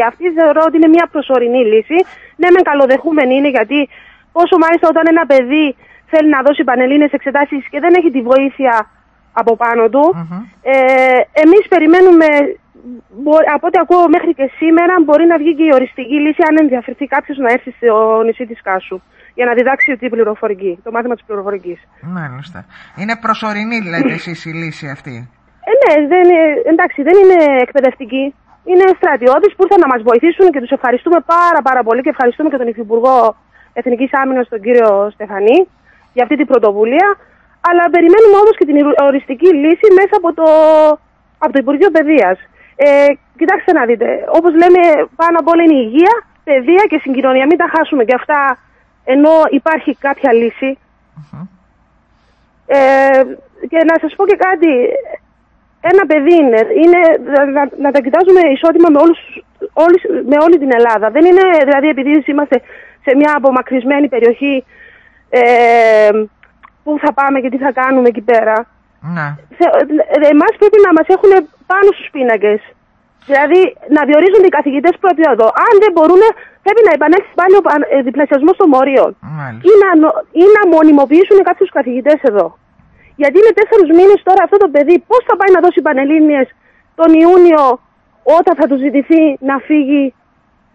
Αυτή θεωρώ ότι είναι μια προσωρινή λύση. Ναι, μεν καλοδεχούμενη είναι γιατί πόσο μάλιστα όταν ένα παιδί θέλει να δώσει πανελλήνες εξετάσεις και δεν έχει τη βοήθεια από πάνω του. Ε, εμείς περιμένουμε, από ό,τι ακούω μέχρι και σήμερα, μπορεί να βγει και η οριστική λύση αν ενδιαφερθεί κάποιος να έρθει στο νησί της Κάσου για να διδάξει την πληροφορική, το μάθημα της πληροφορικής. Μάλιστα. Είναι προσωρινή, λέτε εσείς, η λύση αυτή; Ε, ναι, δεν, εντάξει, δεν είναι εκπαιδευτική. Είναι στρατιώτες που ήρθαν να μας βοηθήσουν και τους ευχαριστούμε πάρα, πάρα πολύ και ευχαριστούμε και τον Υφυπουργό Εθνικής Άμυνας, τον κύριο Στεφανή, για αυτή την πρωτοβουλία. Αλλά περιμένουμε όμως και την οριστική λύση μέσα από το, από το Υπουργείο Παιδείας. Ε, κοιτάξτε να δείτε, όπως λέμε, πάνω απ' όλα είναι η υγεία, παιδεία και συγκοινωνία. Μην τα χάσουμε και αυτά ενώ υπάρχει κάποια Ε, και να σας πω και κάτι, ένα παιδί είναι, είναι να, να, τα κοιτάζουμε ισότιμα με, όλους, όλους, με όλη την Ελλάδα. Δεν είναι δηλαδή επειδή είμαστε σε μια απομακρυσμένη περιοχή ε, πού θα πάμε και τι θα κάνουμε εκεί πέρα. Ναι. Ε, εμάς πρέπει να μας έχουν πάνω στους πίνακες. Δηλαδή να διορίζονται οι καθηγητές πρώτοι εδώ. Αν δεν μπορούν πρέπει να επανέλθει πάλι ο ε, διπλασιασμός των μορίων. Ή να, ή να μονιμοποιήσουν κάποιους καθηγητές εδώ. Γιατί είναι τέσσερις μήνες τώρα αυτό το παιδί, πώς θα πάει να δώσει πανελλήνιες τον Ιούνιο όταν θα του ζητηθεί να φύγει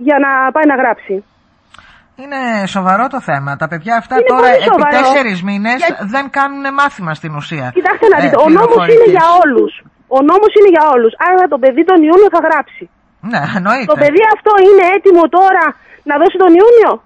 για να πάει να γράψει; Είναι σοβαρό το θέμα. Τα παιδιά αυτά τώρα επί τέσσερις μήνες δεν κάνουν μάθημα στην ουσία. Κοιτάξτε να δείτε, ε, ο νόμος είναι για όλους. Ο νόμος είναι για όλους. Άρα το παιδί τον Ιούνιο θα γράψει. Ναι, εννοείται. Το παιδί αυτό είναι έτοιμο τώρα να δώσει τον Ιούνιο;